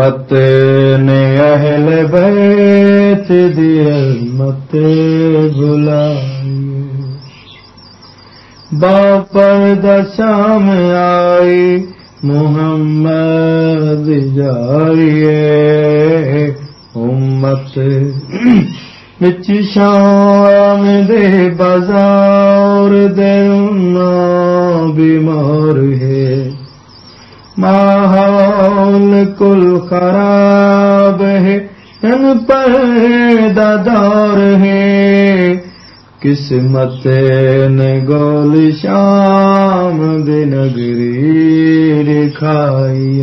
امت نے اہل بیت دی عظمت بلائی۔ باپر دشام آئی، محمد جائیے۔ امت بچ شام دے بازار دے بیمار ہے۔ ماحول کل خراب ہے ان پر دور ہے۔ قسمت نے گول شام دن گری دکھائی